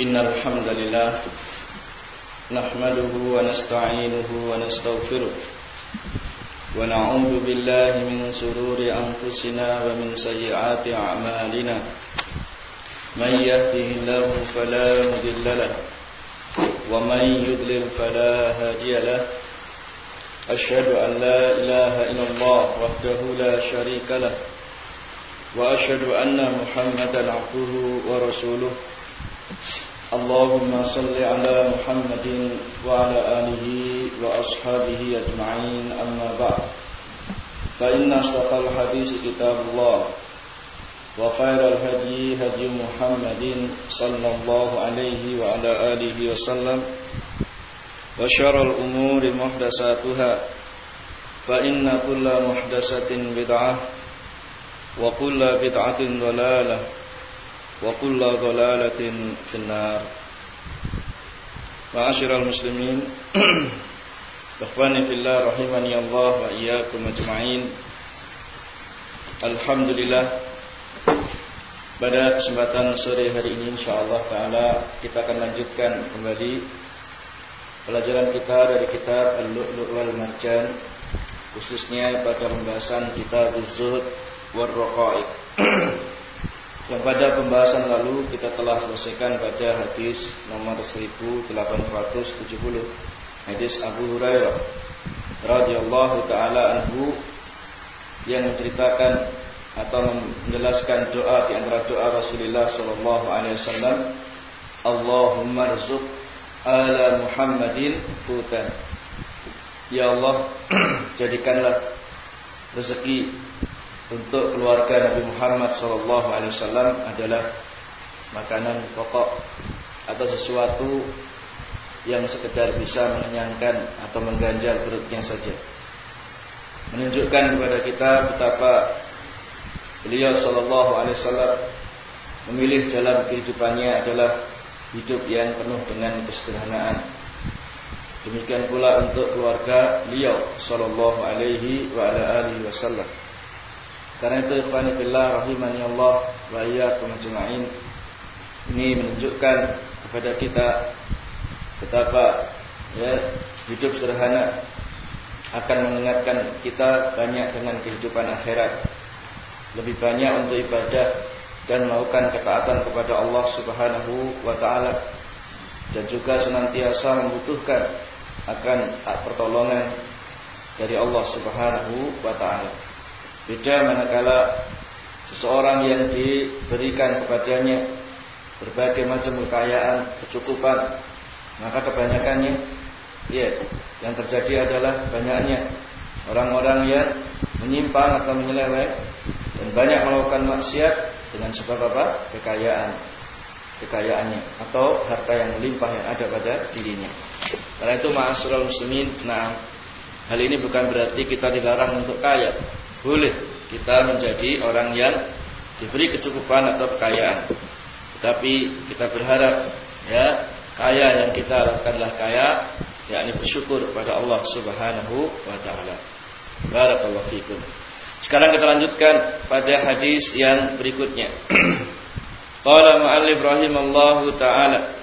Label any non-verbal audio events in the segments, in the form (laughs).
إن الحمد لله نحمده ونستعينه ونستغفره ونعوذ بالله من سرور أنفسنا ومن سيئات أعمالنا. من يهده الله فلا مضل له ومن يضلل فلا هادي له. أشهد أن لا إله إلا الله وحده لا شريك له وأشهد أن محمدا عبده ورسوله. اللهم صل على محمد وعلى آله وأصحابه أجمعين أما بعد. فإن أصدق الحديث كتاب الله وخير الهدي هدي محمد صلى الله عليه وعلى آله وسلم وشر الأمور محدثاتها فإن كل محدثة بدعة وكل بدعة ضلالة وكل ضلالة في النار معاشر المسلمين إخواني في الله رحمني الله وإياكم أجمعين Alhamdulillah pada kesempatan sore hari ini insyaallah taala kita akan lanjutkan kembali pelajaran kita dari kitab Al-Lu'lu' wal Marjan khususnya pada pembahasan kitab Az-Zuhd war Raqaiq. (clears throat) Yang pada pembahasan lalu kita telah selesaikan pada hadis nomor 1870 hadis Abu Hurairah radhiyallahu taala anhu yang menceritakan atau menjelaskan doa di antara doa Rasulullah sallallahu alaihi wasallam Allahumma rzuq ala Muhammadin hutan. Ya Allah (clears throat) jadikanlah rezeki untuk keluarga Nabi Muhammad wasallam adalah makanan pokok atau sesuatu yang sekedar bisa mengenyangkan atau mengganjal perutnya saja menunjukkan kepada kita betapa beliau wasallam memilih dalam kehidupannya adalah hidup yang penuh dengan kesederhanaan. Demikian pula untuk keluarga beliau wasallam. Karena itu ikhwani fillah rahimani Allah wa iyyakum ajma'in ini menunjukkan kepada kita betapa ya hidup sederhana akan mengingatkan kita banyak dengan kehidupan akhirat. Lebih banyak untuk ibadah dan melakukan ketaatan kepada Allah Subhanahu wa taala dan juga senantiasa membutuhkan akan pertolongan dari Allah Subhanahu wa taala. Beda manakala seseorang yang diberikan kepadanya berbagai macam kekayaan, kecukupan, maka kebanyakannya ya yang terjadi adalah banyaknya orang-orang yang menyimpang atau menyeleweng dan banyak melakukan maksiat dengan sebab apa? Kekayaan, kekayaannya atau harta yang melimpah yang ada pada dirinya. Karena itu ma'asyiral muslimin, nah hal ini bukan berarti kita dilarang untuk kaya. Boleh kita menjadi orang yang diberi kecukupan atau kekayaan. Tetapi kita berharap ya kaya yang kita harapkanlah kaya yakni bersyukur kepada Allah Subhanahu wa taala. Barakallahu fikum. Sekarang kita lanjutkan pada hadis yang berikutnya. (clears throat) Qala mu'allif rahimallahu taala.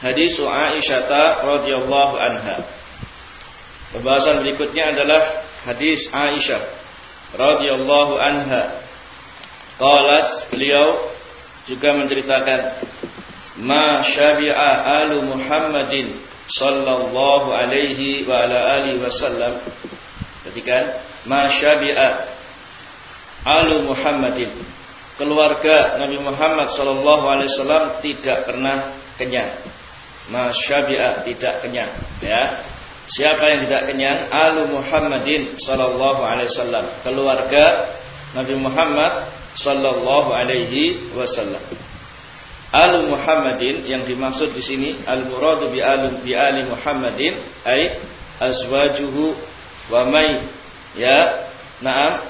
Hadis Aisyah radhiyallahu anha. Pembahasan berikutnya adalah hadis Aisyah radhiyallahu anha. Qalat beliau juga menceritakan ma syabi'a alu Muhammadin sallallahu alaihi wa ala alihi wasallam. Perhatikan masyabi'a alu Muhammadin keluarga Nabi Muhammad sallallahu alaihi wasallam tidak pernah kenyang masyabi'a tidak kenyang ya siapa yang tidak kenyang alu Muhammadin sallallahu alaihi wasallam keluarga Nabi Muhammad sallallahu alaihi wasallam Alu Muhammadin yang dimaksud di sini al muradu bi alu bi ali Muhammadin ai azwajuhu wa mai Ya, naam.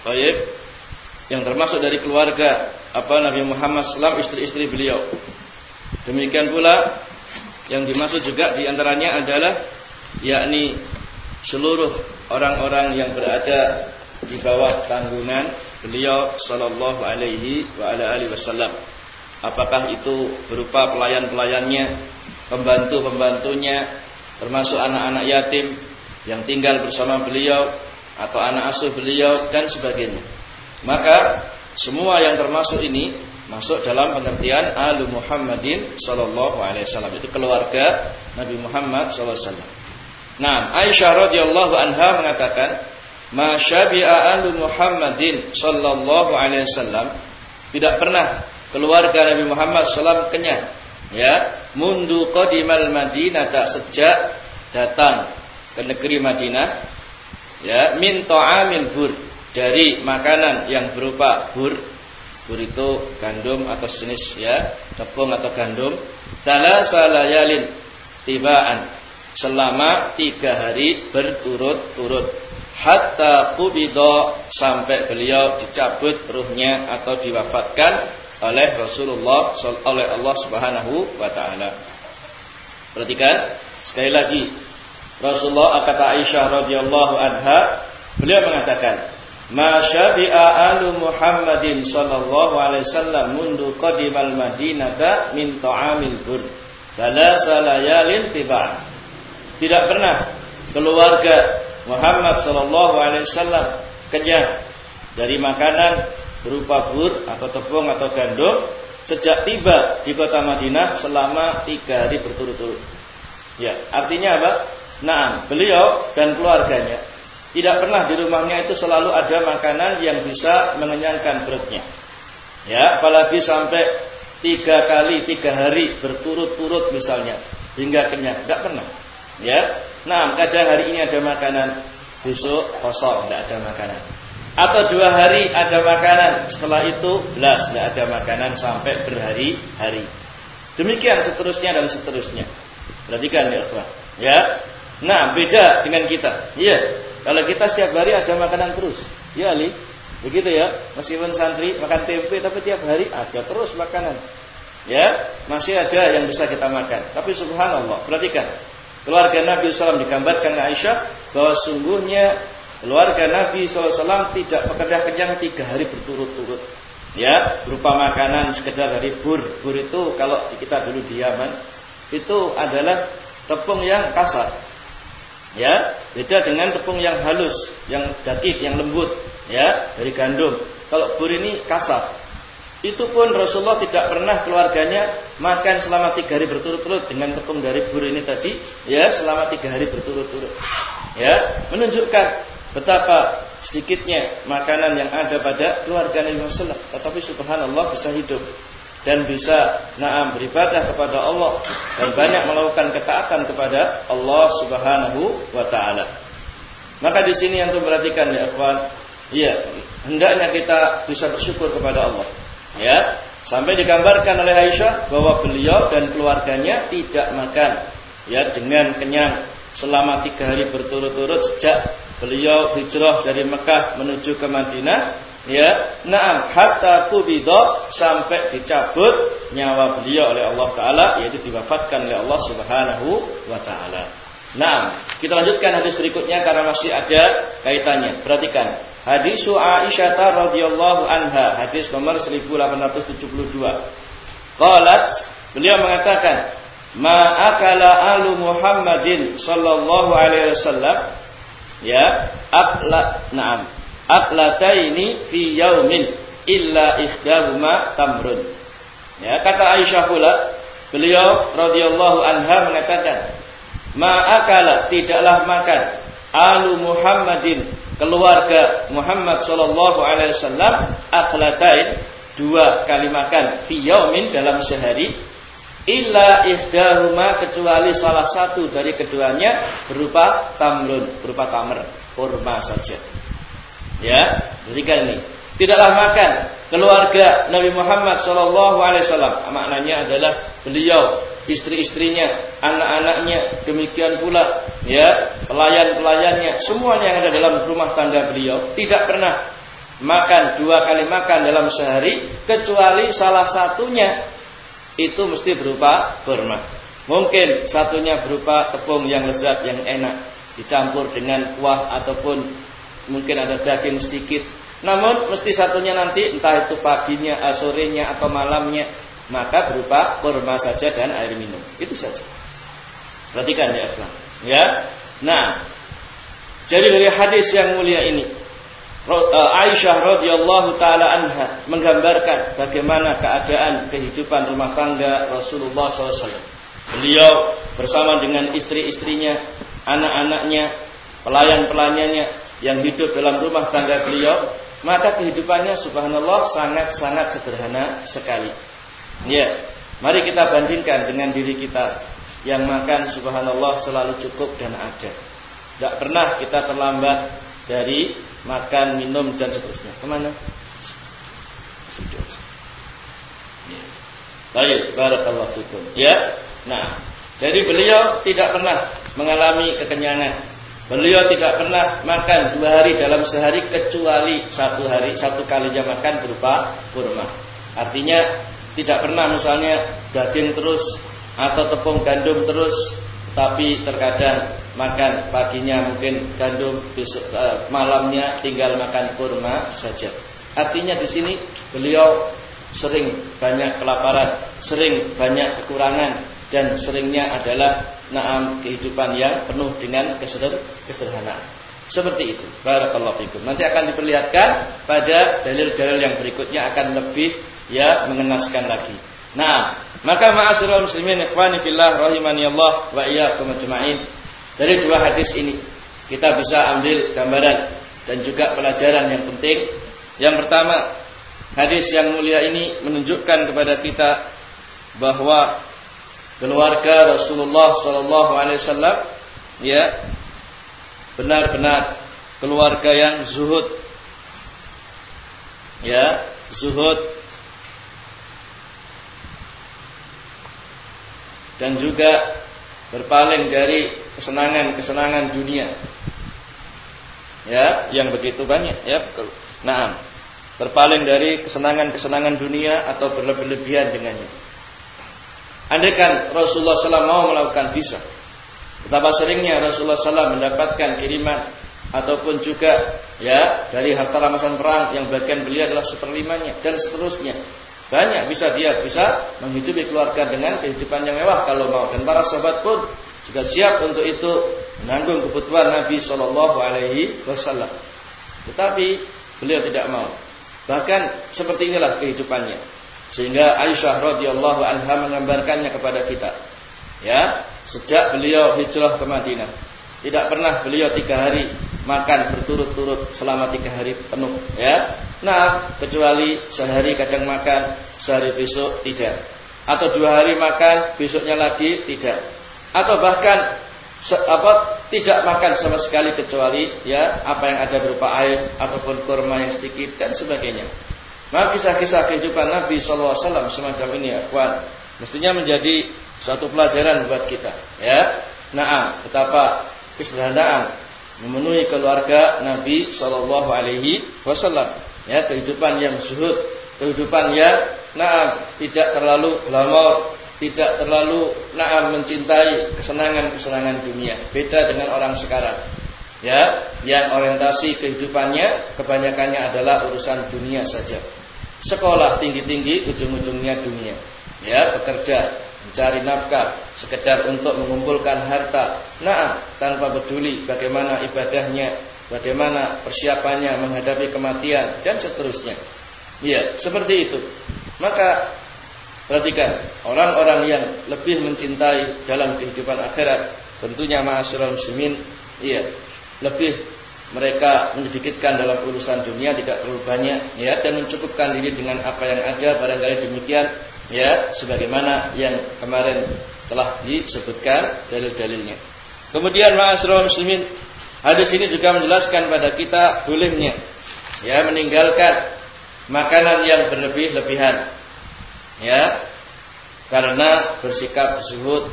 Baik. Yang termasuk dari keluarga apa Nabi Muhammad SAW istri-istri beliau. Demikian pula yang dimaksud juga di antaranya adalah yakni seluruh orang-orang yang berada di bawah tanggungan beliau sallallahu alaihi wa ala alihi wasallam Apakah itu berupa pelayan-pelayannya, pembantu-pembantunya, termasuk anak-anak yatim yang tinggal bersama beliau atau anak asuh beliau dan sebagainya. Maka semua yang termasuk ini masuk dalam pengertian alu Muhammadin sallallahu alaihi wasallam itu keluarga Nabi Muhammad sallallahu alaihi wasallam. Nah, Aisyah radhiyallahu anha mengatakan, "Ma syabi'a alu Muhammadin sallallahu alaihi wasallam" tidak pernah keluarga Nabi Muhammad sallallahu kenyang. Ya, mundu qadimal Madinah tak sejak datang ke negeri Madinah ya min ta'amil bur dari makanan yang berupa bur bur itu gandum atau jenis ya tepung atau gandum. Salah salayalin tibaan. Selama tiga hari berturut-turut. Hatta kubido sampai beliau dicabut ruhnya atau diwafatkan oleh Rasulullah oleh Allah Subhanahu wa taala. Perhatikan sekali lagi. Rasulullah kata Aisyah radhiyallahu anha, beliau mengatakan, "Ma syabi'a alu Muhammadin sallallahu alaihi wasallam mundu qadimal Madinata min ta'amil bur." Thalatha layalin tiba. Tidak pernah keluarga Muhammad sallallahu alaihi wasallam kenyang dari makanan berupa bur atau tepung atau gandum sejak tiba di kota Madinah selama tiga hari berturut-turut. Ya, artinya apa? Nah, beliau dan keluarganya tidak pernah di rumahnya itu selalu ada makanan yang bisa mengenyangkan perutnya. Ya, apalagi sampai tiga kali tiga hari berturut-turut misalnya hingga kenyang, tidak pernah. Ya, nah kadang hari ini ada makanan, besok kosong, tidak ada makanan. Atau dua hari ada makanan, setelah itu belas tidak ada makanan sampai berhari-hari. Demikian seterusnya dan seterusnya. Perhatikan ya, Ya, Nah, beda dengan kita. Iya. Kalau kita setiap hari ada makanan terus. Ya, Ali. Begitu ya. Meskipun santri makan tempe tapi tiap hari ada terus makanan. Ya, masih ada yang bisa kita makan. Tapi subhanallah, perhatikan. Keluarga Nabi SAW digambarkan Aisyah bahwa sungguhnya keluarga Nabi SAW tidak bekerja kenyang tiga hari berturut-turut. Ya, berupa makanan sekedar dari bur. Bur itu kalau kita dulu di Yaman itu adalah tepung yang kasar. Ya, beda dengan tepung yang halus, yang dakik, yang lembut, ya, dari gandum. Kalau bur ini kasar. Itu pun Rasulullah tidak pernah keluarganya makan selama tiga hari berturut-turut dengan tepung dari bur ini tadi, ya, selama tiga hari berturut-turut. Ya, menunjukkan betapa sedikitnya makanan yang ada pada keluarga Nabi Muhammad. Tetapi Subhanallah bisa hidup dan bisa naam beribadah kepada Allah dan banyak melakukan ketaatan kepada Allah Subhanahu wa taala. Maka di sini yang perhatikan ya ikhwan, iya, hendaknya kita bisa bersyukur kepada Allah. Ya, sampai digambarkan oleh Aisyah bahwa beliau dan keluarganya tidak makan ya dengan kenyang selama tiga hari berturut-turut sejak beliau hijrah dari Mekah menuju ke Madinah ya naam hatta kubido sampai dicabut nyawa beliau oleh Allah taala yaitu diwafatkan oleh Allah Subhanahu wa taala. Nah, kita lanjutkan hadis berikutnya karena masih ada kaitannya. Perhatikan. Hadis Aisyah radhiyallahu anha, hadis nomor 1872. Qalat, beliau mengatakan, "Ma akala alu Muhammadin sallallahu alaihi wasallam" ya, akla, na'am aklataini fi yaumin illa ikhdahuma tamrun. Ya, kata Aisyah pula, beliau radhiyallahu anha mengatakan, "Ma tidaklah makan alu Muhammadin keluarga Muhammad sallallahu alaihi wasallam aklatain dua kali makan fi yaumin dalam sehari illa ihdahuma kecuali salah satu dari keduanya berupa tamrun berupa tamer kurma saja Ya, berikan ini. Tidaklah makan keluarga Nabi Muhammad Wasallam. Maknanya adalah beliau, istri-istrinya, anak-anaknya, demikian pula ya pelayan-pelayannya, semuanya yang ada dalam rumah tangga beliau tidak pernah makan dua kali makan dalam sehari kecuali salah satunya itu mesti berupa kurma. Mungkin satunya berupa tepung yang lezat yang enak dicampur dengan kuah ataupun mungkin ada daging sedikit. Namun mesti satunya nanti entah itu paginya, sorenya atau malamnya maka berupa kurma saja dan air minum. Itu saja. Perhatikan ya, Ya. Nah, jadi dari hadis yang mulia ini eh, Aisyah radhiyallahu taala anha menggambarkan bagaimana keadaan kehidupan rumah tangga Rasulullah SAW. Beliau bersama dengan istri-istrinya, anak-anaknya, pelayan-pelayannya yang hidup dalam rumah tangga beliau, maka kehidupannya subhanallah sangat-sangat sederhana sekali. Ya, mari kita bandingkan dengan diri kita yang makan subhanallah selalu cukup dan ada. Tidak pernah kita terlambat dari makan, minum dan seterusnya. Ke mana? Ya. Baik, barakallahu fikum. Ya. Nah, jadi beliau tidak pernah mengalami kekenyangan. Beliau tidak pernah makan dua hari dalam sehari kecuali satu hari satu kalinya makan berupa kurma. Artinya tidak pernah misalnya daging terus atau tepung gandum terus tapi terkadang makan paginya mungkin gandum besok uh, malamnya tinggal makan kurma saja. Artinya di sini beliau sering banyak kelaparan, sering banyak kekurangan dan seringnya adalah naam kehidupan yang penuh dengan kesederhanaan. Seperti itu. Barakallahu fikum. Nanti akan diperlihatkan pada dalil-dalil yang berikutnya akan lebih ya mengenaskan lagi. Nah, maka ma'asyiral muslimin ikhwani fillah rahimani Allah wa iyyakum ajma'in. Dari dua hadis ini kita bisa ambil gambaran dan juga pelajaran yang penting. Yang pertama, hadis yang mulia ini menunjukkan kepada kita bahwa keluarga Rasulullah sallallahu alaihi wasallam ya benar-benar keluarga yang zuhud ya zuhud dan juga berpaling dari kesenangan-kesenangan dunia. Ya, yang begitu banyak ya. Nah, berpaling dari kesenangan-kesenangan dunia atau berlebih-lebihan dengannya. Andaikan Rasulullah SAW mau melakukan bisa, betapa seringnya Rasulullah SAW mendapatkan kiriman ataupun juga ya dari harta rampasan perang yang bagian beliau adalah seperlimanya dan seterusnya banyak bisa dia bisa menghidupi keluarga dengan kehidupan yang mewah kalau mau. Dan para sahabat pun juga siap untuk itu menanggung kebutuhan Nabi Shallallahu Alaihi Wasallam. Tetapi beliau tidak mau. Bahkan seperti inilah kehidupannya. Sehingga Aisyah radhiyallahu anha menggambarkannya kepada kita. Ya, sejak beliau hijrah ke Madinah, tidak pernah beliau tiga hari makan berturut-turut selama tiga hari penuh. Ya, Nah, kecuali sehari kadang makan, sehari besok tidak. Atau dua hari makan, besoknya lagi tidak. Atau bahkan apa tidak makan sama sekali kecuali ya apa yang ada berupa air ataupun kurma yang sedikit dan sebagainya. Maka kisah-kisah kehidupan Nabi SAW semacam ini ya, mestinya menjadi suatu pelajaran buat kita. Ya, nah, betapa kesederhanaan memenuhi keluarga Nabi Shallallahu Alaihi Wasallam ya kehidupan yang zuhud, kehidupan yang nah tidak terlalu glamor, tidak terlalu nah mencintai kesenangan-kesenangan dunia. Beda dengan orang sekarang. Ya, yang orientasi kehidupannya kebanyakannya adalah urusan dunia saja. Sekolah tinggi-tinggi ujung-ujungnya dunia. Ya, bekerja, mencari nafkah, sekedar untuk mengumpulkan harta. Nah, tanpa peduli bagaimana ibadahnya, bagaimana persiapannya menghadapi kematian dan seterusnya. Ya, seperti itu. Maka perhatikan orang-orang yang lebih mencintai dalam kehidupan akhirat, tentunya ma'asyiral muslimin, iya, lebih mereka menyedikitkan dalam urusan dunia tidak terlalu banyak ya dan mencukupkan diri dengan apa yang ada barangkali demikian ya sebagaimana yang kemarin telah disebutkan dalil-dalilnya. Kemudian ma'asyiral muslimin Hadis ini juga menjelaskan pada kita bolehnya ya meninggalkan makanan yang berlebih-lebihan. Ya. Karena bersikap zuhud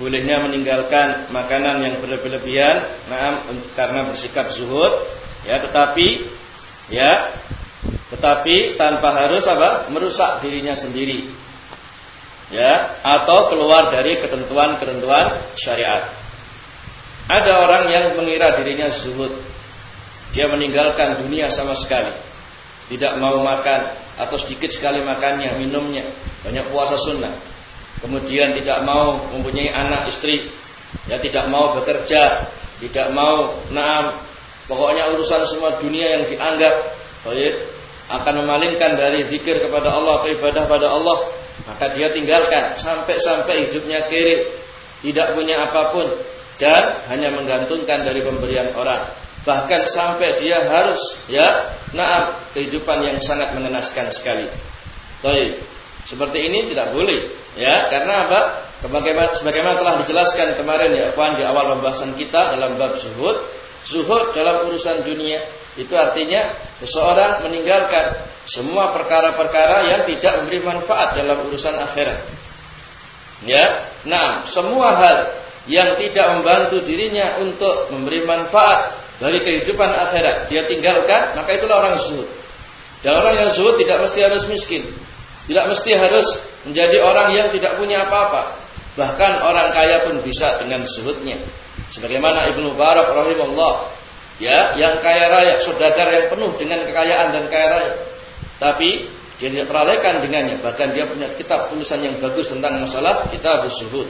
bolehnya meninggalkan makanan yang berlebih-lebihan nah, karena bersikap zuhud ya tetapi ya tetapi tanpa harus apa merusak dirinya sendiri ya atau keluar dari ketentuan-ketentuan syariat ada orang yang mengira dirinya zuhud. Dia meninggalkan dunia sama sekali. tidak mau makan atau sedikit sekali makannya, minumnya, banyak puasa sunnah. Kemudian tidak mau mempunyai anak istri, ya tidak mau bekerja, tidak mau naam, pokoknya urusan semua dunia yang dianggap baik akan memalingkan dari zikir kepada Allah atau ibadah pada Allah, maka dia tinggalkan. Sampai-sampai hidupnya kiri, tidak punya apa pun dan hanya menggantungkan dari pemberian orang. Bahkan sampai dia harus ya naam kehidupan yang sangat mengenaskan sekali. Baik. Seperti ini tidak boleh ya karena apa? Sebagaimana, sebagaimana telah dijelaskan kemarin ya kawan di awal pembahasan kita dalam bab zuhud, zuhud dalam urusan dunia itu artinya seseorang meninggalkan semua perkara-perkara yang tidak memberi manfaat dalam urusan akhirat. Ya, nah semua hal yang tidak membantu dirinya untuk memberi manfaat dari kehidupan akhirat dia tinggalkan, maka itulah orang zuhud. Dan orang yang zuhud tidak mesti harus miskin. Tidak mesti harus menjadi orang yang tidak punya apa-apa. Bahkan orang kaya pun bisa dengan zuhudnya. Sebagaimana Ibnu Barak rahimahullah, ya, yang kaya raya, saudagar yang penuh dengan kekayaan dan kaya raya. Tapi dia tidak teralihkan dengannya, bahkan dia punya kitab tulisan yang bagus tentang masalah kitab zuhud.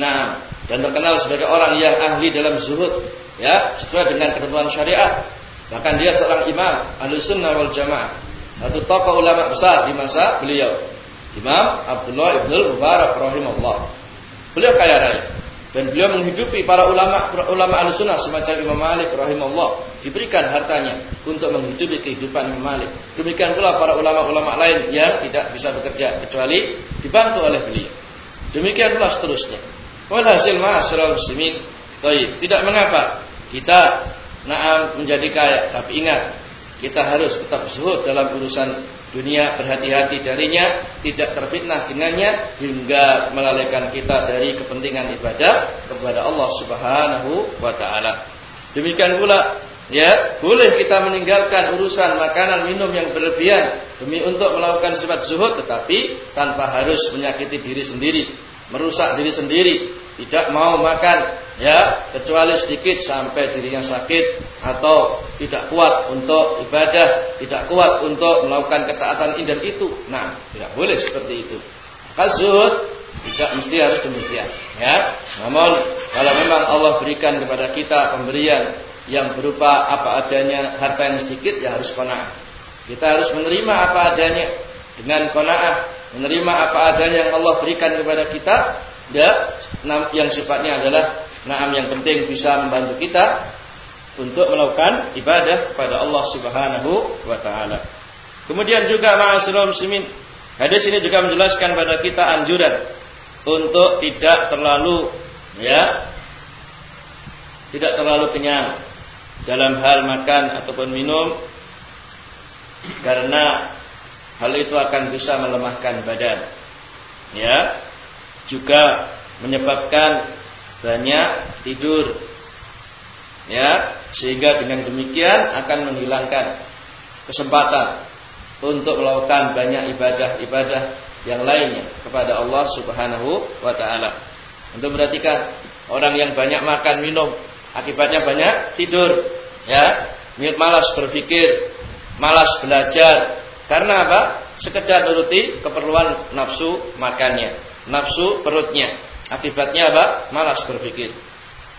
Nah, dan terkenal sebagai orang yang ahli dalam zuhud ya sesuai dengan ketentuan syariat bahkan dia seorang imam sunnah wal jamaah satu tokoh ulama besar di masa beliau. Imam Abdullah ibn Mubarak rahimahullah. Beliau kaya raya. Dan beliau menghidupi para ulama ulama sunnah semacam Imam Malik rahimahullah. Diberikan hartanya untuk menghidupi kehidupan Imam Malik. Demikian pula para ulama-ulama lain yang tidak bisa bekerja kecuali dibantu oleh beliau. Demikian pula seterusnya. Walhasil ma'asyiral muslimin Taib. Tidak mengapa kita naam menjadi kaya, tapi ingat kita harus tetap zuhud dalam urusan dunia, berhati-hati darinya, tidak terfitnah dengannya hingga melalaikan kita dari kepentingan ibadah kepada Allah Subhanahu wa taala. Demikian pula ya, boleh kita meninggalkan urusan makanan minum yang berlebihan demi untuk melakukan sifat zuhud tetapi tanpa harus menyakiti diri sendiri, merusak diri sendiri, tidak mau makan ya kecuali sedikit sampai dirinya sakit atau tidak kuat untuk ibadah, tidak kuat untuk melakukan ketaatan ini dan itu. Nah, tidak boleh seperti itu. Kasut tidak mesti harus demikian, ya. Namun kalau memang Allah berikan kepada kita pemberian yang berupa apa adanya harta yang sedikit ya harus qanaah. Kita harus menerima apa adanya dengan qanaah, menerima apa adanya yang Allah berikan kepada kita ya yang sifatnya adalah Naam yang penting bisa membantu kita untuk melakukan ibadah kepada Allah Subhanahu wa taala. Kemudian juga ma'asyiral muslimin, hadis ini juga menjelaskan pada kita anjuran untuk tidak terlalu ya tidak terlalu kenyang dalam hal makan ataupun minum karena hal itu akan bisa melemahkan badan. Ya, juga menyebabkan banyak tidur. Ya, sehingga dengan demikian akan menghilangkan kesempatan untuk melakukan banyak ibadah-ibadah yang lainnya kepada Allah Subhanahu wa taala. Untuk perhatikan orang yang banyak makan minum akibatnya banyak tidur, ya, malas berpikir, malas belajar. Karena apa? Sekedar nuruti keperluan nafsu makannya, nafsu perutnya. Akibatnya apa? Malas berpikir.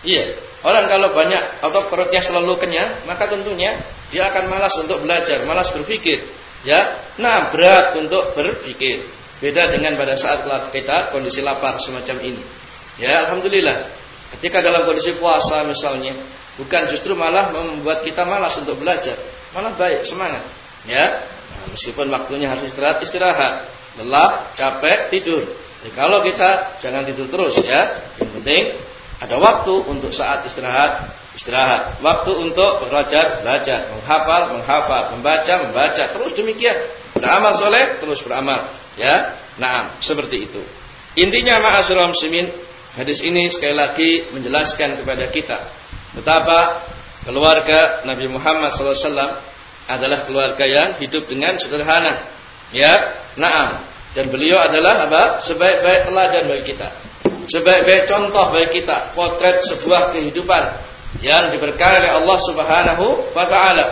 Iya. Orang kalau banyak atau perutnya selalu kenyang, maka tentunya dia akan malas untuk belajar, malas berpikir. Ya, nah berat untuk berpikir. Beda dengan pada saat kita kondisi lapar semacam ini. Ya, alhamdulillah. Ketika dalam kondisi puasa misalnya, bukan justru malah membuat kita malas untuk belajar, malah baik, semangat. Ya, nah, meskipun waktunya harus istirahat, istirahat, lelah, capek, tidur. Jadi kalau kita jangan tidur terus ya. Yang penting ada waktu untuk saat istirahat, istirahat. Waktu untuk belajar, belajar, menghafal, menghafal, membaca, membaca. Terus demikian. Beramal soleh, terus beramal. Ya, nah seperti itu. Intinya ma'asyiral muslimin, hadis ini sekali lagi menjelaskan kepada kita betapa keluarga Nabi Muhammad SAW adalah keluarga yang hidup dengan sederhana. Ya, naam. Dan beliau adalah apa? Sebaik-baik teladan bagi kita. Sebaik-baik contoh bagi kita. Potret sebuah kehidupan yang diberkahi oleh Allah Subhanahu wa taala.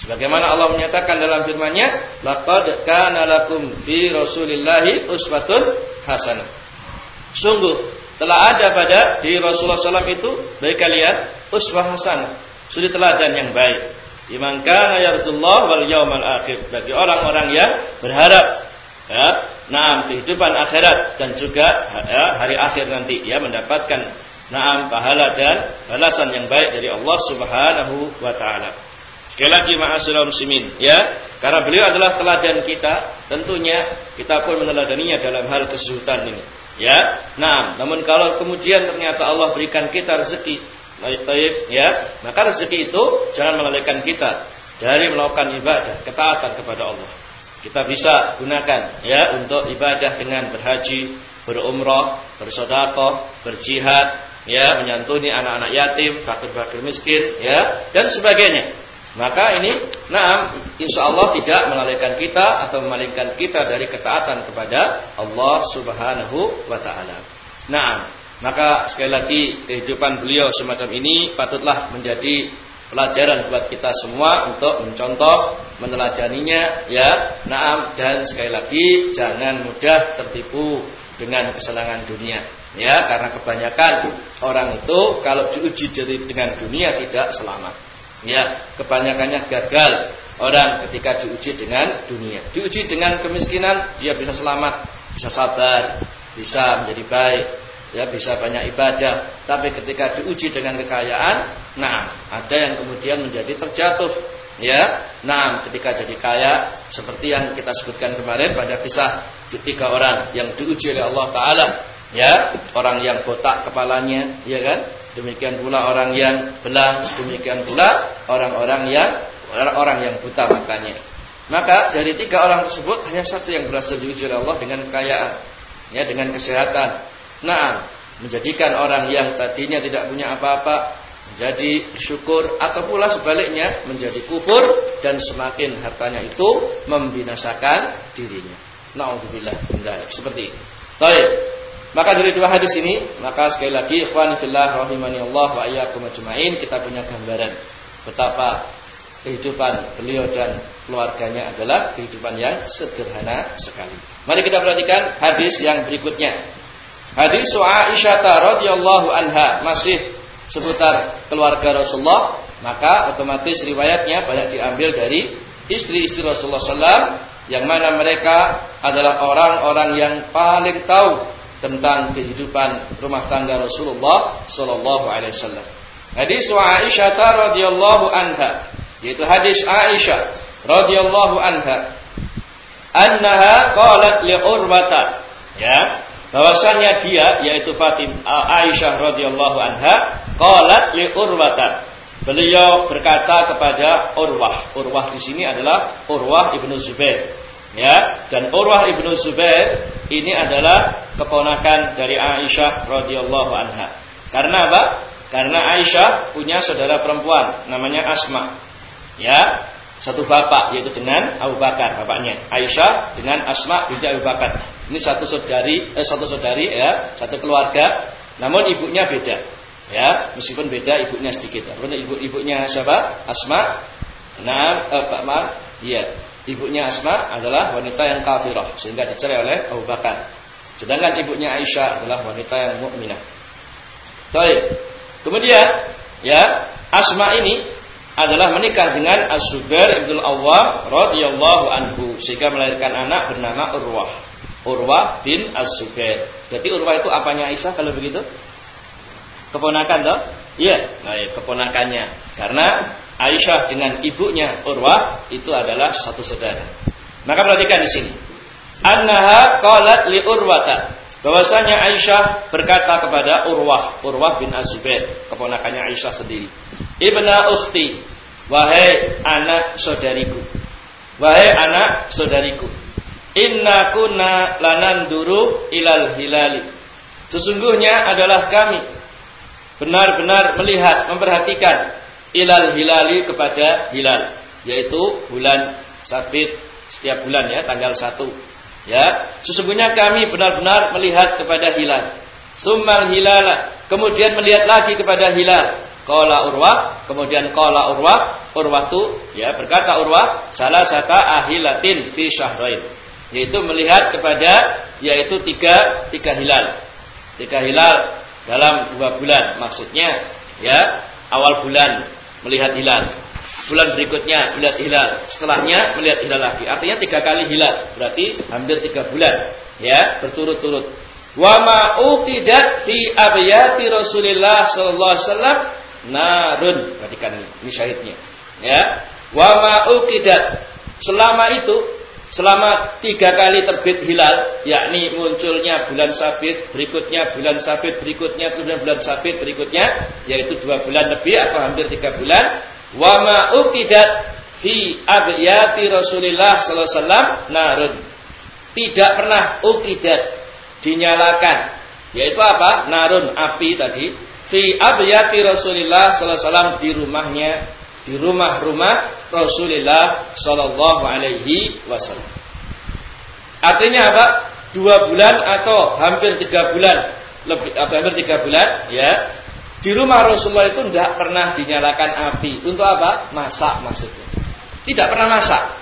Sebagaimana Allah menyatakan dalam firman-Nya, "Laqad kana lakum fi Rasulillahi uswatun hasanah." Sungguh telah ada pada di Rasulullah SAW itu bagi kalian uswah hasanah, suri teladan yang baik. Iman kana yarzullah wal yaumal akhir bagi orang-orang yang berharap ya, naam kehidupan akhirat dan juga ya, hari akhir nanti ya mendapatkan naam pahala dan balasan yang baik dari Allah Subhanahu wa taala. Sekali lagi ma'asyiral muslimin, ya. Karena beliau adalah teladan kita, tentunya kita pun meneladaninya dalam hal kesulitan ini. Ya. Nah, namun kalau kemudian ternyata Allah berikan kita rezeki, baik ya, maka rezeki itu jangan melalaikan kita dari melakukan ibadah, ketaatan kepada Allah. Kita bisa gunakan ya untuk ibadah dengan berhaji, berumrah, bersedekah, berjihad, ya, menyantuni anak-anak yatim, fakir-fakir miskin, ya, dan sebagainya. Maka ini, nah, insya Allah tidak melalaikan kita atau memalingkan kita dari ketaatan kepada Allah Subhanahu wa Ta'ala. Nah, maka sekali lagi kehidupan beliau semacam ini patutlah menjadi pelajaran buat kita semua untuk mencontoh, meneladaninya, ya. Naam dan sekali lagi jangan mudah tertipu dengan kesenangan dunia. Ya, karena kebanyakan orang itu kalau diuji dengan dunia tidak selamat. Ya, kebanyakannya gagal orang ketika diuji dengan dunia. Diuji dengan kemiskinan, dia bisa selamat, bisa sabar, bisa menjadi baik, ya bisa banyak ibadah. Tapi ketika diuji dengan kekayaan, nah ada yang kemudian menjadi terjatuh. Ya, nah ketika jadi kaya, seperti yang kita sebutkan kemarin pada kisah tiga orang yang diuji oleh Allah Taala, ya orang yang botak kepalanya, ya kan? Demikian pula orang yang belang, demikian pula orang-orang yang orang yang buta matanya. Maka dari tiga orang tersebut hanya satu yang berhasil diuji oleh Allah dengan kekayaan, ya dengan kesehatan. Nah, menjadikan orang yang tadinya tidak punya apa-apa menjadi syukur atau pula sebaliknya menjadi kufur dan semakin hartanya itu membinasakan dirinya. Nauzubillah seperti itu. Baik. Maka dari dua hadis ini, maka sekali lagi ikhwan fillah rahimani Allah wa iyyakum ajmain kita punya gambaran betapa kehidupan beliau dan keluarganya adalah kehidupan yang sederhana sekali. Mari kita perhatikan hadis yang berikutnya. Hadis Aisyah radhiyallahu anha. Masih seputar keluarga Rasulullah, maka otomatis riwayatnya banyak diambil dari istri-istri Rasulullah SAW yang mana mereka adalah orang-orang yang paling tahu tentang kehidupan rumah tangga Rasulullah sallallahu alaihi wasallam. Hadis Aisyah radhiyallahu anha, yaitu hadis Aisyah radhiyallahu anha. Annaha qalat li Urwata. Ya bahwasanya dia yaitu Fatim Aisyah radhiyallahu anha qalat li Urwata beliau berkata kepada Urwah Urwah di sini adalah Urwah ibnu Zubair Ya, dan Urwah ibnu Zubair ini adalah keponakan dari Aisyah radhiyallahu anha. Karena apa? Karena Aisyah punya saudara perempuan namanya Asma. Ya, satu bapak yaitu dengan Abu Bakar bapaknya. Aisyah dengan Asma binti Abu Bakar. Ini satu saudari, eh, satu saudari ya, satu keluarga. Namun ibunya beda. Ya, meskipun beda ibunya sedikit. Ibu ibunya siapa? Asma. Nah, eh, Pak Mar, iya. Ibunya Asma adalah wanita yang kafirah sehingga dicerai oleh Abu Bakar. Sedangkan ibunya Aisyah adalah wanita yang mukminah. Baik. Kemudian ya, Asma ini adalah menikah dengan Az-Zubair ibn radhiyallahu anhu sehingga melahirkan anak bernama Urwah. Urwah bin Az-Zubair. Jadi Urwah itu apanya Aisyah kalau begitu? Keponakan toh? Iya, nah, keponakannya. Karena Aisyah dengan ibunya Urwah itu adalah satu saudara. Maka perhatikan di sini. Annaha qalat li Urwata. Bahwasanya Aisyah berkata kepada Urwah, Urwah bin Azubair, keponakannya Aisyah sendiri. Ibna ukhti, wahai anak saudariku. Wahai anak saudariku. Inna kunna lananduru ilal hilali. Sesungguhnya adalah kami benar-benar melihat, memperhatikan ilal hilali kepada hilal yaitu bulan sabit setiap bulan ya tanggal 1 ya sesungguhnya kami benar-benar melihat kepada hilal summal hilala kemudian melihat lagi kepada hilal Qala Urwah, kemudian qala Urwah, Urwah tu ya berkata Urwah, salah satu ahilatin fi syahrain. Yaitu melihat kepada yaitu tiga tiga hilal. Tiga hilal dalam dua bulan maksudnya ya awal bulan melihat hilal bulan berikutnya melihat hilal setelahnya melihat hilal lagi artinya tiga kali hilal berarti hampir tiga bulan ya berturut-turut wa ma'uqidat fi abyati Rasulillah sallallahu alaihi narun. Perhatikan ini syahidnya. Ya. Wa ma'uqidat selama itu selama tiga kali terbit hilal yakni munculnya bulan sabit berikutnya bulan sabit berikutnya kemudian bulan sabit berikutnya yaitu dua bulan lebih atau hampir tiga bulan. Wa ma'uqidat fi abyati Rasulillah sallallahu alaihi wasallam narun. Tidak pernah uqidat dinyalakan. Yaitu apa? Narun api tadi fi abyati Rasulillah sallallahu alaihi wasallam di rumahnya di rumah-rumah Rasulullah Sallallahu Alaihi Wasallam. Artinya apa? Dua bulan atau hampir tiga bulan, lebih atau hampir tiga bulan, ya. Di rumah Rasulullah itu tidak pernah dinyalakan api. Untuk apa? Masak maksudnya. Tidak pernah masak.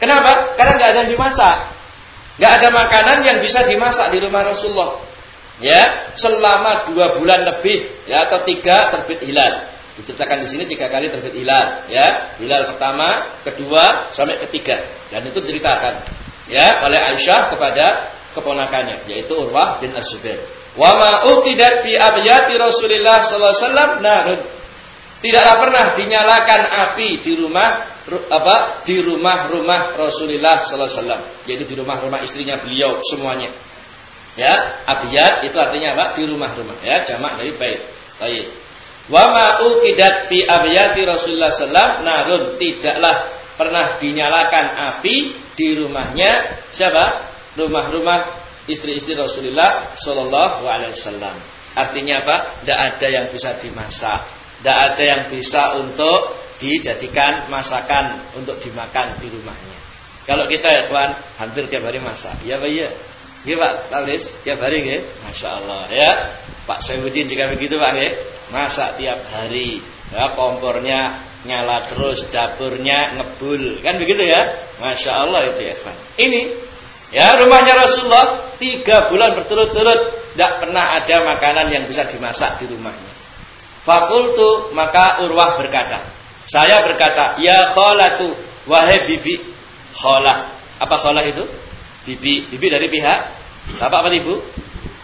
Kenapa? Karena nggak ada yang dimasak. Nggak ada makanan yang bisa dimasak di rumah Rasulullah. Ya, selama dua bulan lebih, ya atau tiga terbit hilal. Diceritakan di sini tiga kali terbit hilal, ya. Hilal pertama, kedua, sampai ketiga. Dan itu diceritakan ya oleh Aisyah kepada keponakannya yaitu Urwah bin Az-Zubair. Wa ma uqidat fi abyati Rasulillah sallallahu alaihi wasallam narun. Tidaklah pernah dinyalakan api di rumah apa di rumah-rumah Rasulullah sallallahu alaihi wasallam, yaitu di rumah-rumah istrinya beliau semuanya. Ya, abiyat itu artinya apa? Di rumah-rumah ya, jamak dari bait. Baik. Wa ma uqidat fi abyati Rasulullah sallam narun tidaklah pernah dinyalakan api di rumahnya siapa? Rumah-rumah istri-istri Rasulullah Shallallahu Alaihi Wasallam. Artinya apa? Tidak ada yang bisa dimasak, tidak ada yang bisa untuk dijadikan masakan untuk dimakan di rumahnya. Kalau kita ya kawan hampir tiap hari masak, ya pak ya, ya pak Taulis tiap hari ya, masya Allah ya. Pak Saifuddin juga begitu pak ya, masak tiap hari, ya kompornya nyala terus, dapurnya ngebul, kan begitu ya, masya Allah itu ya kawan. Ini Ya rumahnya Rasulullah tiga bulan berturut-turut tidak pernah ada makanan yang bisa dimasak di rumahnya. Fakultu maka Urwah berkata, saya berkata, ya kholatu wahai bibi kholah. Apa kholah itu? Bibi, bibi dari pihak bapak apa ibu?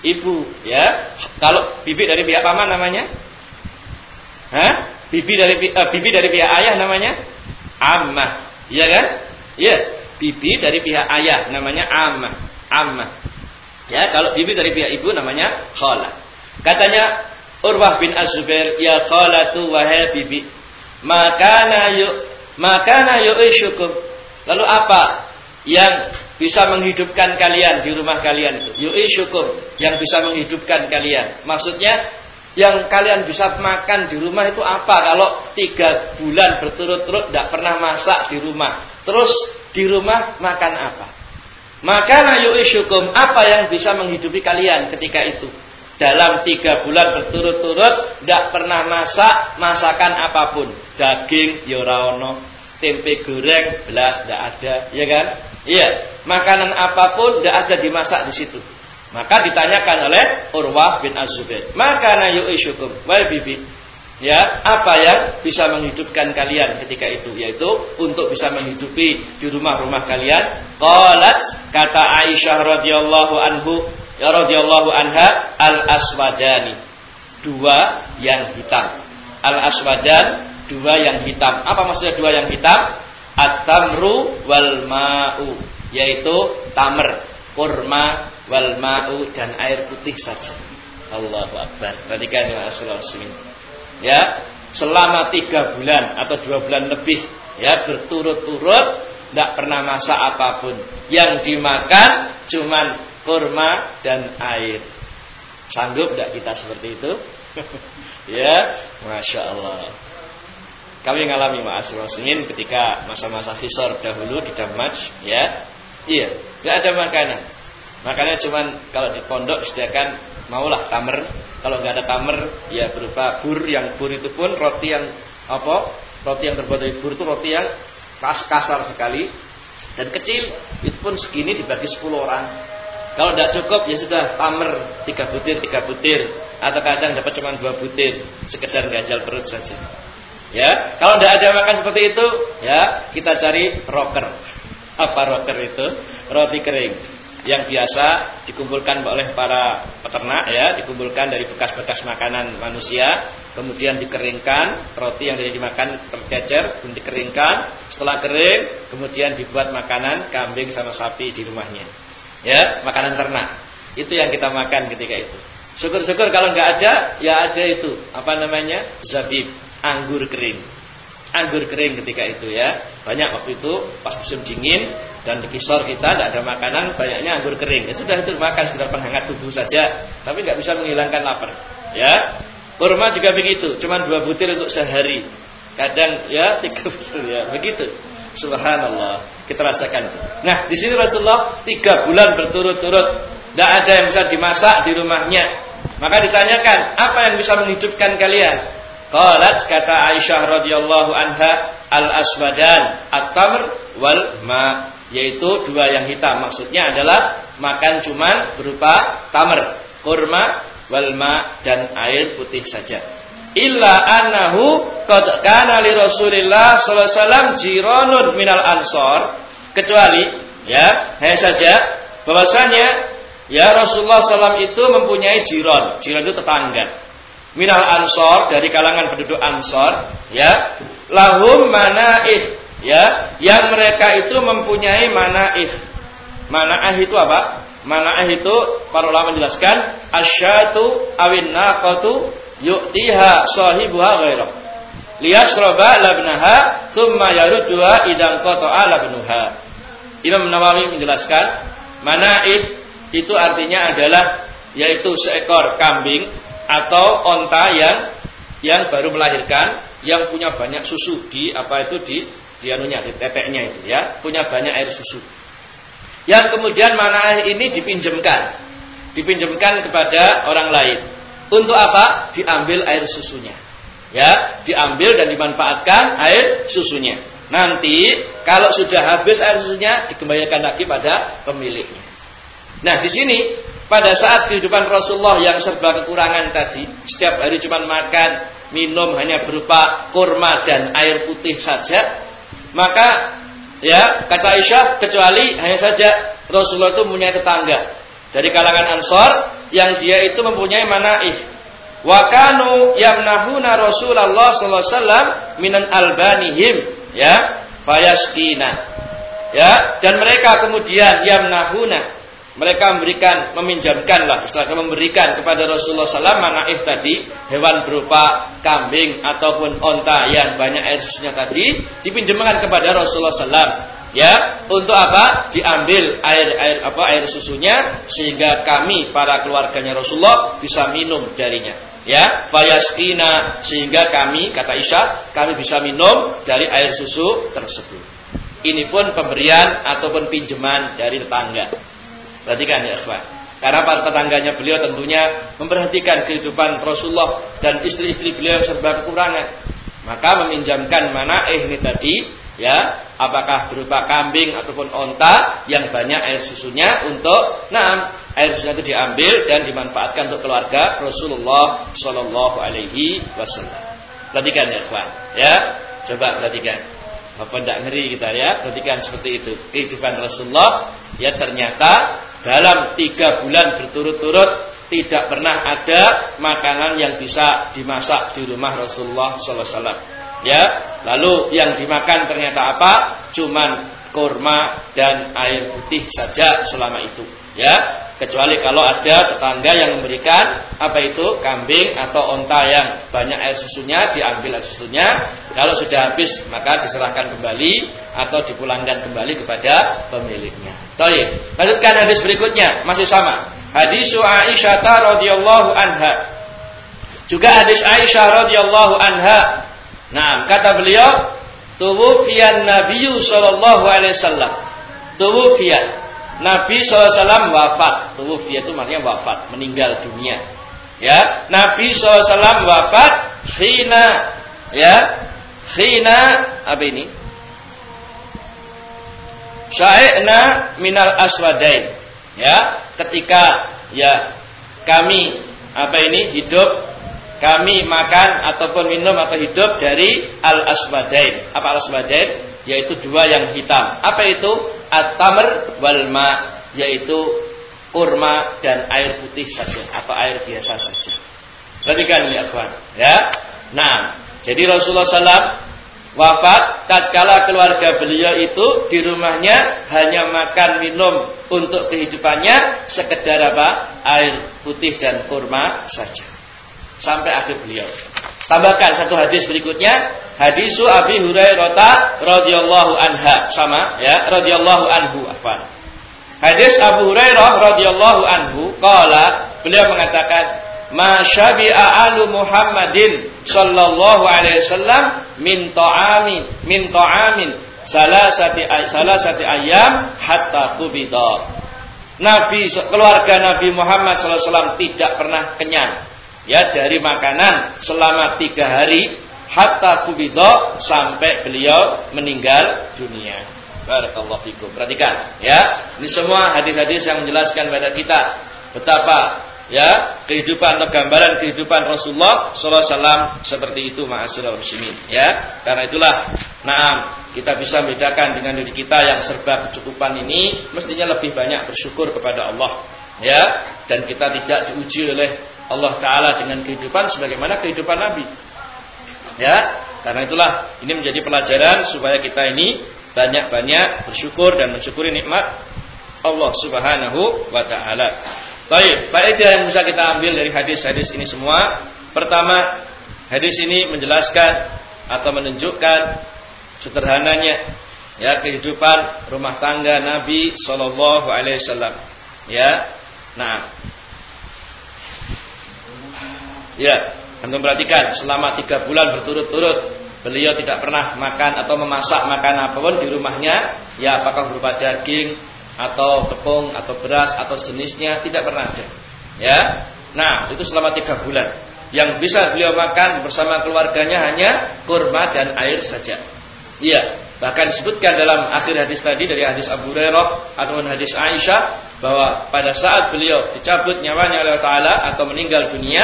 Ibu, ya. Kalau bibi dari pihak paman namanya? Hah? Bibi dari uh, bibi dari pihak ayah namanya? Ammah, iya kan? Iya bibi dari pihak ayah namanya ammah, ammah. Ya, kalau bibi dari pihak ibu namanya khala. Katanya Urwah bin Az-Zubair, ya khalatu wahai bibi, makana yuk makana yu'ishukum. Lalu apa yang bisa menghidupkan kalian di rumah kalian itu? Yu'ishukum, yang bisa menghidupkan kalian. Maksudnya yang kalian bisa makan di rumah itu apa? Kalau tiga bulan berturut-turut tidak pernah masak di rumah, terus di rumah makan apa? Maka yu'ishukum apa yang bisa menghidupi kalian ketika itu? Dalam tiga bulan berturut-turut tidak pernah masak masakan apa pun, daging yoraono, tempe goreng belas tidak ada, ya kan? Iya, makanan apa pun tidak ada dimasak di situ. Maka ditanyakan oleh Urwah bin Az-Zubair, "Maka na yu'ishukum?" Wahai bibi, Ya, apa yang bisa menghidupkan kalian ketika itu yaitu untuk bisa menghidupi di rumah-rumah kalian. Qalat kata Aisyah radhiyallahu anhu ya radhiyallahu anha al aswadani. Dua yang hitam. Al aswadan dua yang hitam. Apa maksudnya dua yang hitam? At-tamru wal ma'u yaitu tamer, kurma wal ma'u dan air putih saja. Allahu akbar. Perhatikan ya ya selama tiga bulan atau dua bulan lebih ya berturut-turut tidak pernah masak apa pun. Yang dimakan cuman kurma dan air. Sanggup tidak kita seperti itu? (laughs) Ya masya Allah kami mengalami ma'asir muslimin ketika masa-masa hisor dahulu di Damaj ya iya nggak ada makanan makanya cuman kalau di pondok sediakan maulah tamer Kalau nggak ada tamer, ya berupa bur yang bur itu pun roti yang apa? Roti yang terbuat dari bur itu roti yang kas kasar sekali dan kecil. Itu pun segini dibagi 10 orang. Kalau tidak cukup ya sudah tamer tiga butir tiga butir atau kadang dapat cuma dua butir sekedar ganjal perut saja. Ya, kalau tidak ada makan seperti itu, ya kita cari rocker. Apa rocker itu? Roti kering yang biasa dikumpulkan oleh para peternak ya, dikumpulkan dari bekas-bekas makanan manusia, kemudian dikeringkan, roti yang dari dimakan tercecer, kemudian dikeringkan, setelah kering, kemudian dibuat makanan kambing sama sapi di rumahnya. Ya, makanan ternak. Itu yang kita makan ketika itu. Syukur-syukur kalau nggak ada, ya ada itu, apa namanya? Zabib, anggur kering. Anggur kering ketika itu ya. Banyak waktu itu pas musim dingin dan di kisor kita tidak ada makanan, banyaknya anggur kering. Ya sudah itu makan sekedar penghangat tubuh saja, tapi nggak bisa menghilangkan lapar. Ya. Kurma juga begitu, cuma dua butir untuk sehari. Kadang ya (laughs) tiga butir ya, begitu. Subhanallah, kita rasakan. Nah, di sini Rasulullah tiga bulan berturut-turut, tidak ada yang bisa dimasak di rumahnya. Maka ditanyakan, apa yang bisa menghidupkan kalian? Qalat kata Aisyah radhiyallahu anha al-aswadan at-tamr wal ma. Yaitu dua yang hitam. Maksudnya adalah makan cuman berupa tamr, kurma wal ma dan air putih saja. Illa annahu qad kana li Rasulillah sallallahu alaihi wasallam jiranun minal ansor kecuali ya hanya saja bahwasanya ya Rasulullah SAW itu mempunyai jiron, jiron itu tetangga minal ansor dari kalangan penduduk ansor ya lahum manaih ya yang mereka itu mempunyai manaih. Manaih itu apa? Manaih itu para ulama menjelaskan asyatu awin naqatu yu'tiha sahibuha ghairah. Liyasraba labnaha thumma yarudduha idan qata'a labnuha. Imam Nawawi menjelaskan manaih itu artinya adalah yaitu seekor kambing atau onta yang yang baru melahirkan yang punya banyak susu di apa itu di di anunya di teteknya itu ya. Punya banyak air susu. Yang kemudian mana ini dipinjamkan. Dipinjamkan kepada orang lain. Untuk apa? Diambil air susunya. Ya diambil dan dimanfaatkan air susunya. Nanti kalau sudah habis air susunya dikembalikan lagi pada pemiliknya. Nah di sini pada saat kehidupan Rasulullah yang serba kekurangan tadi, setiap hari cuma makan, minum hanya berupa kurma dan air putih saja, maka ya kata Aisyah kecuali hanya saja Rasulullah itu mempunyai tetangga dari kalangan Ansor yang dia itu mempunyai manaih. Wa kanu yamnahuna Rasulullah sallallahu alaihi minan albanihim ya fayaskina. Ya, dan mereka kemudian yamnahuna mereka memberikan, meminjamkanlah, istilahnya memberikan kepada Rasulullah SAW manaif tadi, hewan berupa kambing ataupun onta yang banyak air susunya tadi, dipinjamkan kepada Rasulullah SAW. Ya, untuk apa? Diambil air air apa air susunya sehingga kami para keluarganya Rasulullah bisa minum darinya. Ya, fayaskina sehingga kami kata Isya kami bisa minum dari air susu tersebut. Ini pun pemberian ataupun pinjaman dari tetangga. Perhatikan ya ikhwan. Karena para tetangganya beliau tentunya memperhatikan kehidupan Rasulullah dan istri-istri beliau yang serba kekurangan. Maka meminjamkan mana eh ini tadi ya apakah berupa kambing ataupun onta yang banyak air susunya untuk nah air susunya itu diambil dan dimanfaatkan untuk keluarga Rasulullah Shallallahu Alaihi Wasallam. Perhatikan ya ikhwan ya coba perhatikan apa tidak ngeri kita ya perhatikan seperti itu kehidupan Rasulullah ya ternyata dalam tiga bulan berturut-turut tidak pernah ada makanan yang bisa dimasak di rumah Rasulullah SAW. Ya, lalu yang dimakan ternyata apa? Cuman kurma dan air putih saja selama itu. Ya, kecuali kalau ada tetangga yang memberikan apa itu kambing atau onta yang banyak air susunya diambil air susunya. Kalau sudah habis maka diserahkan kembali atau dipulangkan kembali kepada pemiliknya. Baik, lanjutkan hadis berikutnya masih sama. Hadis Aisyah radhiyallahu anha. Juga hadis Aisyah radhiyallahu anha. Nah, kata beliau, tuwfiyan Nabi sallallahu alaihi wasallam. Tuwfiyan. Nabi SAW wafat. Tuwfiya itu maknanya wafat, meninggal dunia. Ya, Nabi SAW wafat khina ya, khina apa ini? Syai'na minal aswadain. Ya, ketika ya kami apa ini hidup kami makan ataupun minum atau hidup dari al aswadain. Apa al aswadain? Yaitu dua yang hitam. Apa itu? At-tamr wal ma, yaitu kurma dan air putih saja atau air biasa saja. Perhatikan ini akhwan, ya. Nah, jadi Rasulullah SAW wafat tatkala keluarga beliau itu di rumahnya hanya makan minum untuk kehidupannya sekedar apa? air putih dan kurma saja. Sampai akhir beliau. Tambahkan satu hadis berikutnya, hadis Abi Hurairah radhiyallahu anha. Sama ya, radhiyallahu anhu afwan. Hadis Abu Hurairah radhiyallahu anhu qala beliau mengatakan ma syabi'a alu Muhammadin sallallahu alaihi wasallam min ta'amin min ta'amin salasati salasati ayam hatta qubida. Nabi keluarga Nabi Muhammad sallallahu alaihi wasallam tidak pernah kenyang ya dari makanan selama tiga hari hatta qubida sampai beliau meninggal dunia Barakallahu fikum. Perhatikan ya. Ini semua hadis-hadis yang menjelaskan kepada kita betapa ya kehidupan atau gambaran kehidupan Rasulullah sallallahu alaihi wasallam seperti itu ma'asyiral muslimin ya. Karena itulah na'am kita bisa membedakan dengan diri kita yang serba kecukupan ini mestinya lebih banyak bersyukur kepada Allah ya dan kita tidak diuji oleh Allah taala dengan kehidupan sebagaimana kehidupan Nabi. Ya, karena itulah ini menjadi pelajaran supaya kita ini banyak-banyak bersyukur dan mensyukuri nikmat Allah Subhanahu wa taala. Baik, faedah yang bisa kita ambil dari hadis-hadis ini semua, pertama, hadis ini menjelaskan atau menunjukkan sederhananya ya kehidupan rumah tangga Nabi sallallahu alaihi wasallam. Ya. Nah. Ya, antum perhatikan selama tiga bulan berturut-turut Beliau tidak pernah makan atau memasak makan apa pun di rumahnya, ya apakah berupa daging atau tepung atau beras atau jenisnya tidak pernah ada. Ya, nah itu selama tiga bulan. Yang bisa beliau makan bersama keluarganya hanya kurma dan air saja. Iya, bahkan disebutkan dalam akhir hadis tadi dari hadis Abu Hurairah atau hadis Aisyah bahwa pada saat beliau dicabut nyawanya oleh Taala atau meninggal dunia,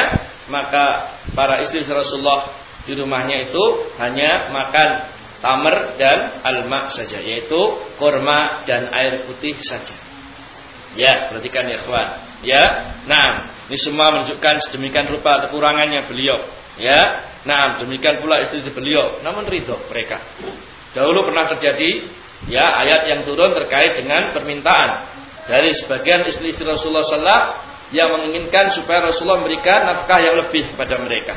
maka para istri Rasulullah di rumahnya itu hanya makan tamer dan alma saja yaitu kurma dan air putih saja. Ya perhatikan ya kawan. Ya nah ini semua menunjukkan sedemikian rupa kekurangannya beliau. Ya nah demikian pula istri beliau. Namun ridho mereka. Dahulu pernah terjadi ya ayat yang turun terkait dengan permintaan dari sebagian istri-istri Rasulullah SAW yang menginginkan supaya Rasulullah memberikan nafkah yang lebih kepada mereka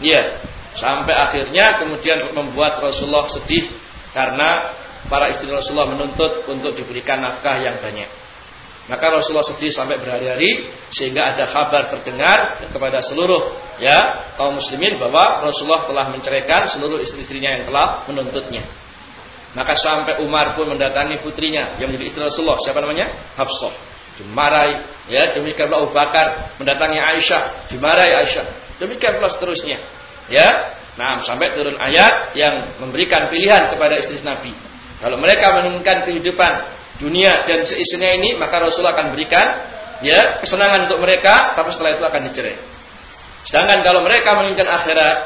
ya Sampai akhirnya kemudian membuat Rasulullah sedih karena para istri Rasulullah menuntut untuk diberikan nafkah yang banyak. Maka Rasulullah sedih sampai berhari-hari sehingga ada kabar terdengar kepada seluruh ya kaum muslimin bahwa Rasulullah telah menceraikan seluruh istri-istrinya yang telah menuntutnya. Maka sampai Umar pun mendatangi putrinya yang menjadi istri Rasulullah, siapa namanya? Hafsah. Dimarahi, ya demikian Abu Bakar mendatangi Aisyah, dimarahi Aisyah. Demikian pula seterusnya. Ya, nah sampai turun ayat yang memberikan pilihan kepada istri Nabi. Kalau mereka menginginkan kehidupan dunia dan seisinya ini, maka Rasulullah akan berikan ya kesenangan untuk mereka, tapi setelah itu akan dicerai. Sedangkan kalau mereka menginginkan akhirat,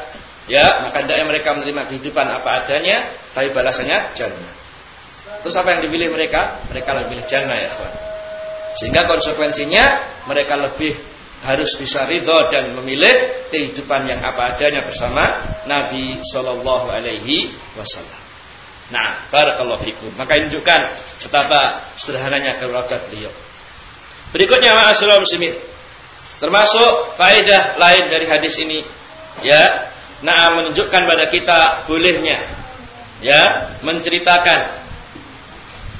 ya maka hendaknya mereka menerima kehidupan apa adanya, tapi balasannya jannah. Terus apa yang dipilih mereka? Mereka lebih pilih jannah ya, kawan. Sehingga konsekuensinya mereka lebih harus bisa ridho dan memilih kehidupan yang apa adanya bersama Nabi Shallallahu Alaihi Wasallam. Nah, barakallahu fikum. Maka menunjukkan betapa sederhananya keluarga beliau. Berikutnya ma'asyiral muslimin. Termasuk faedah lain dari hadis ini, ya, nah menunjukkan pada kita bolehnya, ya, menceritakan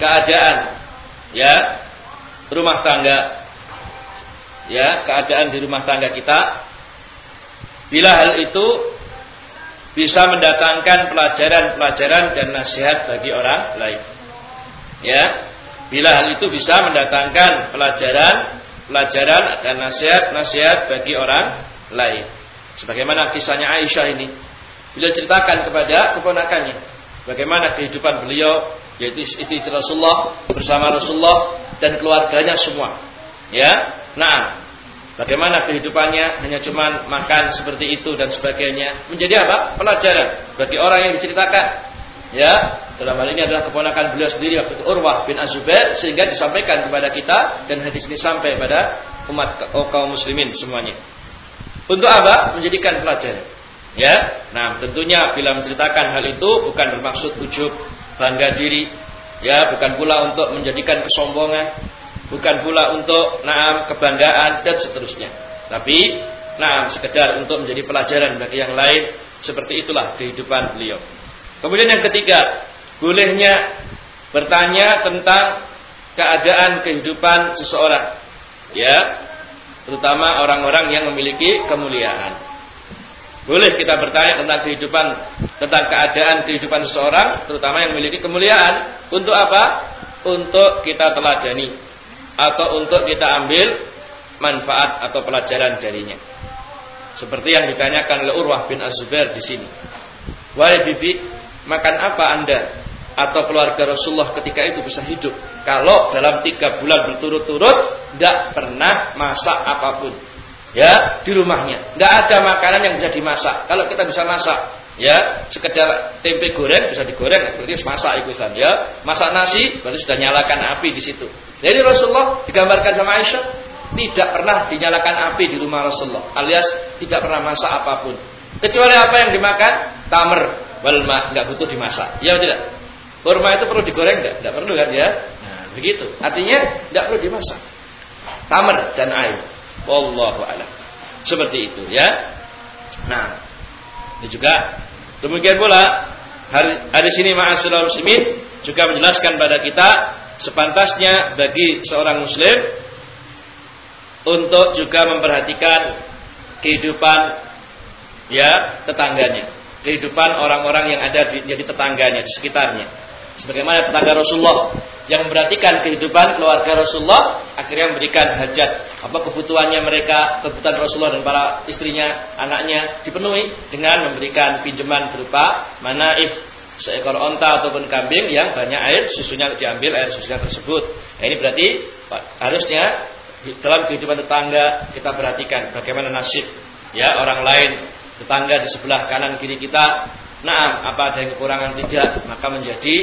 keadaan, ya, rumah tangga ya keadaan di rumah tangga kita bila hal itu bisa mendatangkan pelajaran-pelajaran dan nasihat bagi orang lain ya bila hal itu bisa mendatangkan pelajaran pelajaran dan nasihat-nasihat bagi orang lain. Sebagaimana kisahnya Aisyah ini. Beliau ceritakan kepada keponakannya. Bagaimana kehidupan beliau. Yaitu istri Rasulullah bersama Rasulullah dan keluarganya semua. Ya, Nah, bagaimana kehidupannya hanya cuma makan seperti itu dan sebagainya. Menjadi apa? Pelajaran bagi orang yang diceritakan. Ya, dalam hal ini adalah keponakan beliau sendiri waktu Urwah bin Azubair sehingga disampaikan kepada kita dan hadis ini sampai pada umat kaum muslimin semuanya. Untuk apa? Menjadikan pelajaran. Ya, nah tentunya bila menceritakan hal itu bukan bermaksud ujub, bangga diri, ya bukan pula untuk menjadikan kesombongan, bukan pula untuk naam kebanggaan dan seterusnya. Tapi naam sekedar untuk menjadi pelajaran bagi yang lain seperti itulah kehidupan beliau. Kemudian yang ketiga, bolehnya bertanya tentang keadaan kehidupan seseorang. Ya, terutama orang-orang yang memiliki kemuliaan. Boleh kita bertanya tentang kehidupan, tentang keadaan kehidupan seseorang, terutama yang memiliki kemuliaan. Untuk apa? Untuk kita teladani atau untuk kita ambil manfaat atau pelajaran darinya. Seperti yang ditanyakan oleh Urwah bin Az-Zubair di sini. Wahai bibi, makan apa Anda atau keluarga Rasulullah ketika itu bisa hidup kalau dalam tiga bulan berturut-turut tidak pernah masak apa pun ya di rumahnya tidak ada makanan yang bisa dimasak kalau kita bisa masak ya sekedar tempe goreng bisa digoreng berarti masak ikutan ya masak nasi berarti sudah nyalakan api di situ jadi Rasulullah digambarkan sama Aisyah tidak pernah dinyalakan api di rumah Rasulullah, alias tidak pernah masak apa pun. Kecuali apa yang dimakan? Tamer, walmah, nggak butuh dimasak. Ya tidak? Kurma itu perlu digoreng enggak? Enggak perlu kan ya? Nah, begitu. Artinya tidak perlu dimasak. Tamer dan air. Wallahu a'lam. Seperti itu ya. Nah, ini juga demikian pula hari, hari sini ma'asyiral muslimin juga menjelaskan pada kita sepantasnya bagi seorang muslim untuk juga memperhatikan kehidupan ya tetangganya, kehidupan orang-orang yang ada di, jadi tetangganya di sekitarnya. Sebagaimana tetangga Rasulullah yang memperhatikan kehidupan keluarga Rasulullah akhirnya memberikan hajat apa kebutuhannya mereka, kebutuhan Rasulullah dan para istrinya, anaknya dipenuhi dengan memberikan pinjaman berupa manaif seekor onta ataupun kambing yang banyak air susunya diambil air susunya tersebut. Nah, ini berarti harusnya dalam kehidupan tetangga kita perhatikan bagaimana nasib ya orang lain tetangga di sebelah kanan kiri kita. Nah, apa ada yang kekurangan tidak, maka menjadi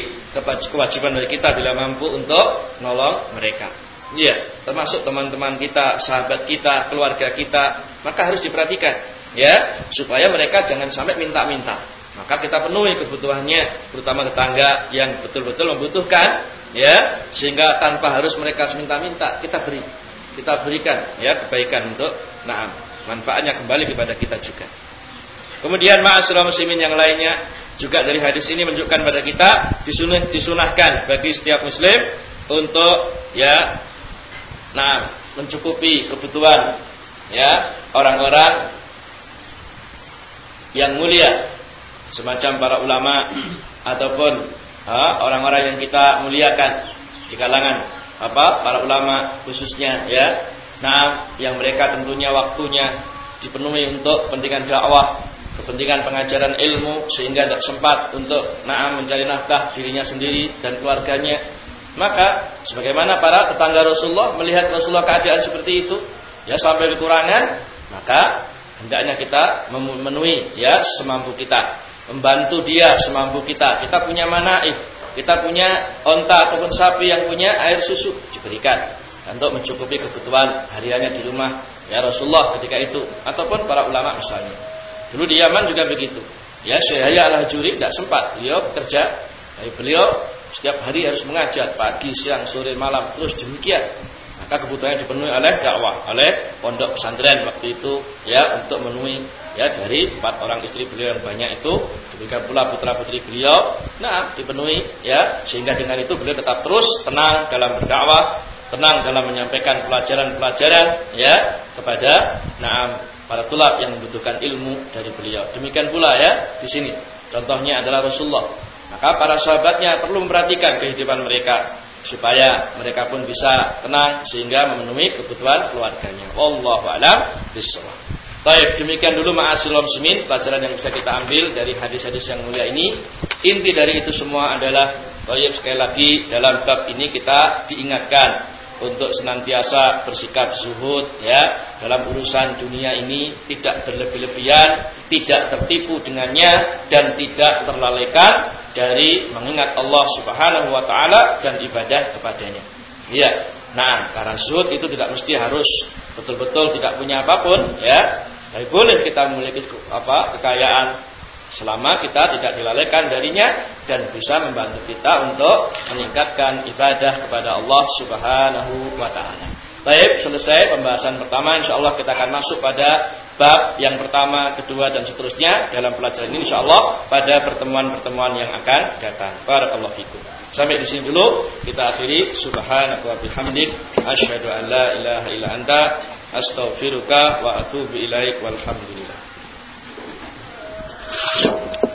kewajiban dari kita bila mampu untuk nolong mereka. Iya, termasuk teman-teman kita, sahabat kita, keluarga kita, maka harus diperhatikan ya supaya mereka jangan sampai minta-minta. Maka kita penuhi kebutuhannya terutama tetangga yang betul-betul membutuhkan ya sehingga tanpa harus mereka minta-minta kita beri. Kita berikan ya kebaikan untuk nah manfaatnya kembali kepada kita juga kemudian ma'asyiral muslimin yang lainnya juga dari hadis ini menunjukkan pada kita disunah, disunahkan bagi setiap muslim untuk ya nah mencukupi kebutuhan ya orang-orang yang mulia semacam para ulama ataupun orang-orang yang kita muliakan di kalangan apa para ulama khususnya ya. Nah yang mereka tentunya waktunya dipenuhi untuk kepentingan dakwah kepentingan pengajaran ilmu sehingga tidak sempat untuk nah mencari nafkah dirinya sendiri dan keluarganya maka sebagaimana para tetangga Rasulullah melihat Rasulullah keadaan seperti itu ya sampai kekurangan maka hendaknya kita memenuhi ya semampu kita membantu dia semampu kita. Kita punya manaif, kita punya onta ataupun sapi yang punya air susu diberikan untuk mencukupi kebutuhan hariannya di rumah ya Rasulullah ketika itu ataupun para ulama misalnya. Dulu di Yaman juga begitu. Ya Syekh Al-Hajuri tidak sempat. Beliau bekerja, tapi beliau setiap hari harus mengajar. Pagi, siang, sore, malam terus demikian. Maka kebutuhannya dipenuhi oleh dakwah, oleh pondok pesantren waktu itu ya untuk memenuhi ya dari empat orang istri beliau yang banyak itu. Demikian pula putra putri beliau. Nah dipenuhi ya sehingga dengan itu beliau tetap terus tenang dalam berdakwah tenang dalam menyampaikan pelajaran-pelajaran ya kepada naam para tulab yang membutuhkan ilmu dari beliau demikian pula ya di sini contohnya adalah Rasulullah maka para sahabatnya perlu memperhatikan kehidupan mereka supaya mereka pun bisa tenang sehingga memenuhi kebutuhan keluarganya. Wallahu a'lam bishawab. Baik, demikian dulu ma'asilul muslimin pelajaran yang bisa kita ambil dari hadis-hadis yang mulia ini. Inti dari itu semua adalah baik sekali lagi dalam bab ini kita diingatkan untuk senantiasa bersikap zuhud ya dalam urusan dunia ini tidak berlebih-lebihan, tidak tertipu dengannya dan tidak terlalaikan dari mengingat Allah Subhanahu wa taala dan ibadah kepadanya. Ya. Nah, karena zuhud itu tidak mesti harus betul-betul tidak punya apa pun ya. Tapi boleh kita memiliki apa kekayaan selama kita tidak dilalaikan darinya dan bisa membantu kita untuk meningkatkan ibadah kepada Allah Subhanahu wa taala. Baik, selesai pembahasan pertama insyaallah kita akan masuk pada bab yang pertama, kedua dan seterusnya dalam pelajaran ini insyaallah pada pertemuan-pertemuan yang akan datang. Barakallahu fikum. Sampai di sini dulu kita akhiri subhanaka wa bihamdik asyhadu an la ilaha illa anta astaghfiruka wa atubu ilaik walhamdulillah. Thank you.